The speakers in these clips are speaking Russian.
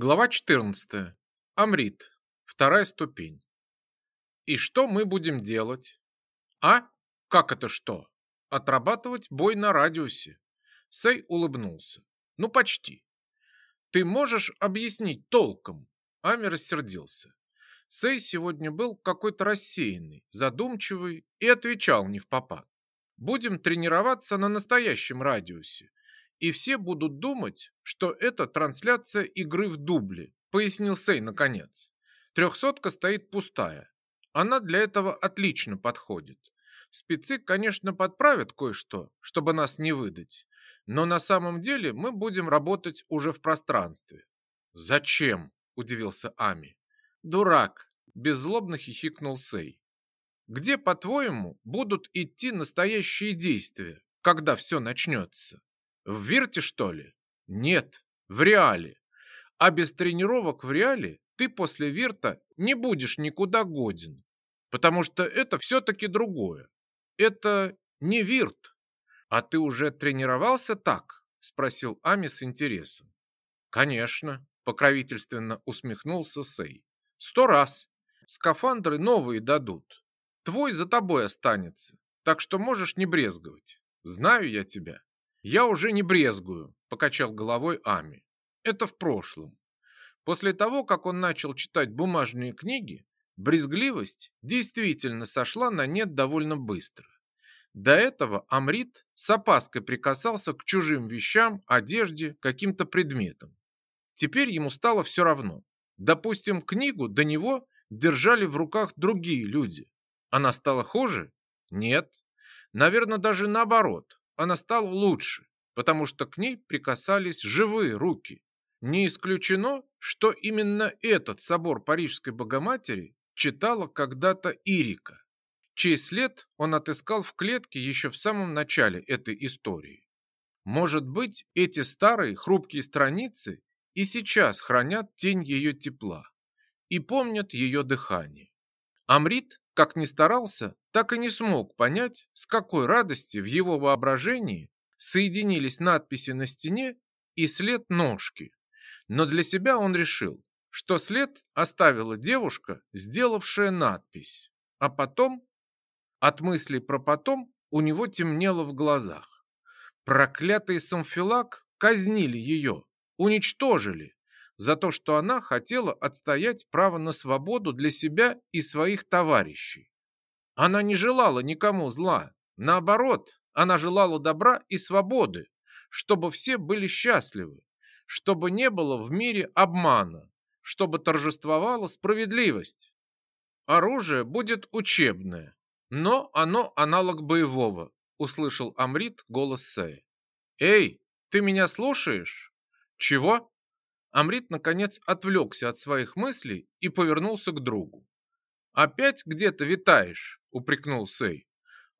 Глава 14. Амрит. Вторая ступень. И что мы будем делать? А? Как это что? Отрабатывать бой на радиусе. Сей улыбнулся. Ну, почти. Ты можешь объяснить толком? Ами рассердился. Сей сегодня был какой-то рассеянный, задумчивый и отвечал не в попад. Будем тренироваться на настоящем радиусе и все будут думать, что это трансляция игры в дубле, пояснил Сей наконец. Трехсотка стоит пустая. Она для этого отлично подходит. Спецы, конечно, подправят кое-что, чтобы нас не выдать, но на самом деле мы будем работать уже в пространстве. Зачем? удивился Ами. Дурак, беззлобно хихикнул Сей. Где, по-твоему, будут идти настоящие действия, когда все начнется? В Вирте, что ли? Нет, в Реале. А без тренировок в Реале ты после Вирта не будешь никуда годен. Потому что это все-таки другое. Это не Вирт. А ты уже тренировался так? Спросил Ами с интересом. Конечно, покровительственно усмехнулся Сей. Сто раз. Скафандры новые дадут. Твой за тобой останется. Так что можешь не брезговать. Знаю я тебя. «Я уже не брезгую», – покачал головой Ами. «Это в прошлом. После того, как он начал читать бумажные книги, брезгливость действительно сошла на нет довольно быстро. До этого Амрит с опаской прикасался к чужим вещам, одежде, каким-то предметам. Теперь ему стало все равно. Допустим, книгу до него держали в руках другие люди. Она стала хуже? Нет. Наверное, даже наоборот она стала лучше, потому что к ней прикасались живые руки. Не исключено, что именно этот собор Парижской Богоматери читала когда-то Ирика, чей след он отыскал в клетке еще в самом начале этой истории. Может быть, эти старые хрупкие страницы и сейчас хранят тень ее тепла и помнят ее дыхание. Амрит как ни старался, так и не смог понять, с какой радости в его воображении соединились надписи на стене и след ножки. Но для себя он решил, что след оставила девушка, сделавшая надпись. А потом, от мыслей про потом, у него темнело в глазах. Проклятый самфилак казнили ее, уничтожили, за то, что она хотела отстоять право на свободу для себя и своих товарищей. Она не желала никому зла. Наоборот, она желала добра и свободы, чтобы все были счастливы, чтобы не было в мире обмана, чтобы торжествовала справедливость. Оружие будет учебное, но оно аналог боевого, услышал Амрит голос Сэй. Эй, ты меня слушаешь? Чего? Амрит, наконец, отвлекся от своих мыслей и повернулся к другу. «Опять где-то витаешь?» – упрекнул Сей.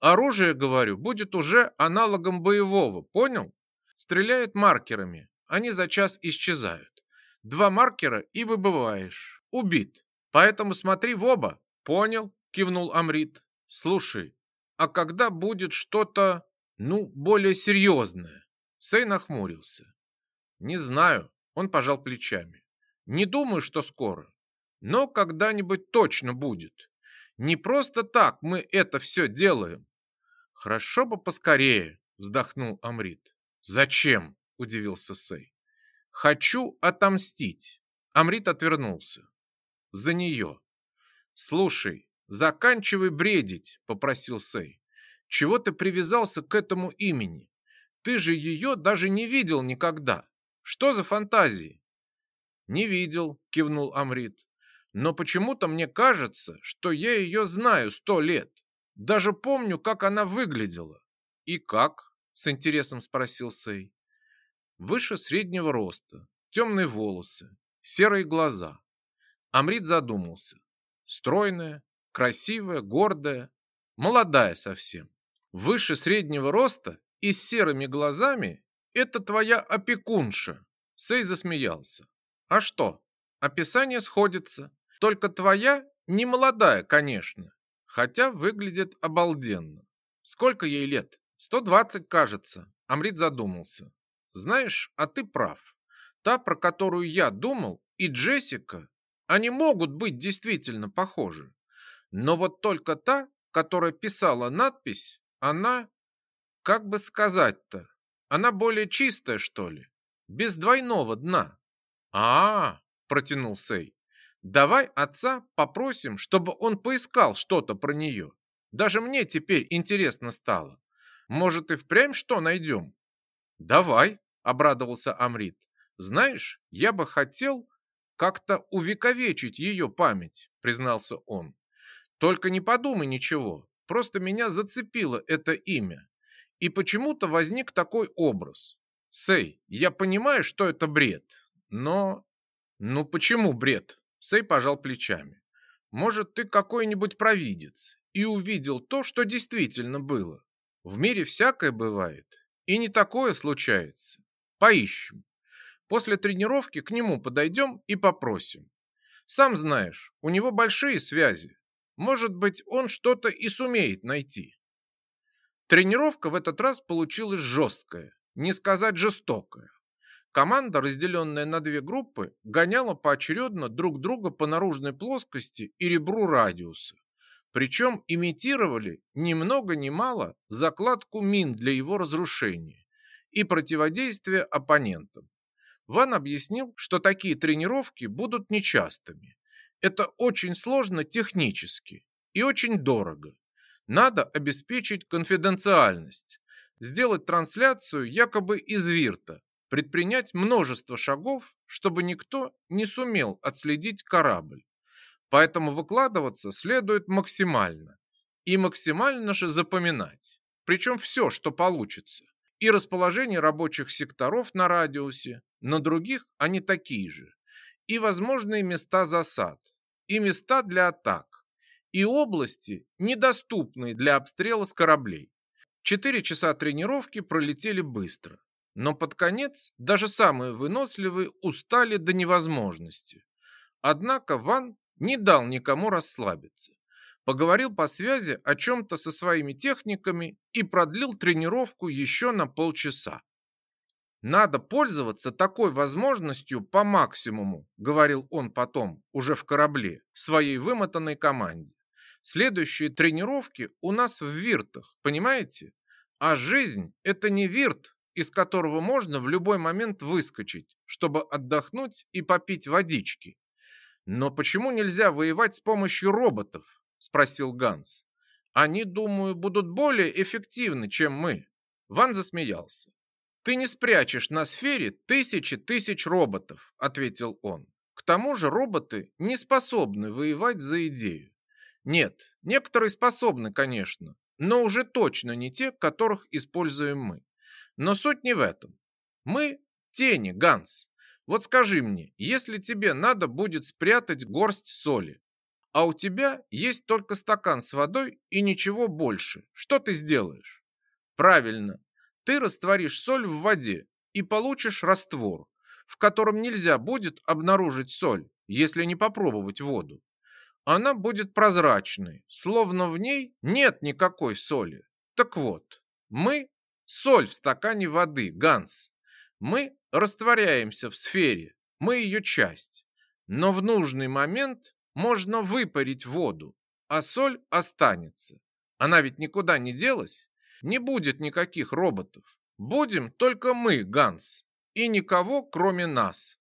«Оружие, говорю, будет уже аналогом боевого, понял? Стреляет маркерами, они за час исчезают. Два маркера и выбываешь. Убит. Поэтому смотри в оба. Понял?» – кивнул Амрит. «Слушай, а когда будет что-то, ну, более серьезное?» Сей нахмурился. «Не знаю. Он пожал плечами. Не думаю, что скоро, но когда-нибудь точно будет. Не просто так мы это все делаем. Хорошо бы поскорее, вздохнул Амрит. Зачем? удивился Сей. Хочу отомстить. Амрит отвернулся. За нее. Слушай, заканчивай бредить, попросил Сей. Чего ты привязался к этому имени? Ты же ее даже не видел никогда. Что за фантазии? Не видел, кивнул Амрит. Но почему-то мне кажется, что я ее знаю сто лет. Даже помню, как она выглядела. И как? С интересом спросил Сей. Выше среднего роста, темные волосы, серые глаза. Амрит задумался. Стройная, красивая, гордая, молодая совсем. Выше среднего роста и с серыми глазами это твоя опекунша. Сей засмеялся. А что? Описание сходится. Только твоя не молодая, конечно. Хотя выглядит обалденно. Сколько ей лет? 120, кажется. Амрит задумался. Знаешь, а ты прав. Та, про которую я думал, и Джессика, они могут быть действительно похожи. Но вот только та, которая писала надпись, она, как бы сказать-то, она более чистая, что ли, без двойного дна. А, -а, протянул Сей. Давай отца попросим, чтобы он поискал что-то про нее. Даже мне теперь интересно стало. Может, и впрямь что найдем? Давай, обрадовался Амрит. Знаешь, я бы хотел как-то увековечить ее память, признался он. Только не подумай ничего, просто меня зацепило это имя. И почему-то возник такой образ. Сей, я понимаю, что это бред, но... Ну почему бред? Сей пожал плечами. Может, ты какой-нибудь провидец и увидел то, что действительно было. В мире всякое бывает, и не такое случается. Поищем. После тренировки к нему подойдем и попросим. Сам знаешь, у него большие связи. Может быть, он что-то и сумеет найти. Тренировка в этот раз получилась жесткая, не сказать жестокая. Команда, разделенная на две группы, гоняла поочередно друг друга по наружной плоскости и ребру радиуса. Причем имитировали ни много ни мало закладку мин для его разрушения и противодействия оппонентам. Ван объяснил, что такие тренировки будут нечастыми. Это очень сложно технически и очень дорого. Надо обеспечить конфиденциальность, сделать трансляцию якобы из Вирта, предпринять множество шагов, чтобы никто не сумел отследить корабль. Поэтому выкладываться следует максимально. И максимально же запоминать. Причем все, что получится. И расположение рабочих секторов на радиусе, на других они такие же. И возможные места засад. И места для атак. И области, недоступные для обстрела с кораблей. Четыре часа тренировки пролетели быстро. Но под конец даже самые выносливые устали до невозможности. Однако Ван не дал никому расслабиться. Поговорил по связи о чем-то со своими техниками и продлил тренировку еще на полчаса. «Надо пользоваться такой возможностью по максимуму», говорил он потом, уже в корабле, своей вымотанной команде. «Следующие тренировки у нас в виртах, понимаете? А жизнь – это не вирт, из которого можно в любой момент выскочить, чтобы отдохнуть и попить водички. Но почему нельзя воевать с помощью роботов? спросил Ганс. Они, думаю, будут более эффективны, чем мы. Ван засмеялся. Ты не спрячешь на сфере тысячи тысяч роботов, ответил он. К тому же роботы не способны воевать за идею. Нет, некоторые способны, конечно, но уже точно не те, которых используем мы. Но суть не в этом. Мы тени, Ганс. Вот скажи мне, если тебе надо будет спрятать горсть соли, а у тебя есть только стакан с водой и ничего больше, что ты сделаешь? Правильно, ты растворишь соль в воде и получишь раствор, в котором нельзя будет обнаружить соль, если не попробовать воду. Она будет прозрачной, словно в ней нет никакой соли. Так вот, мы Соль в стакане воды, Ганс. Мы растворяемся в сфере, мы ее часть. Но в нужный момент можно выпарить воду, а соль останется. Она ведь никуда не делась. Не будет никаких роботов. Будем только мы, Ганс, и никого, кроме нас.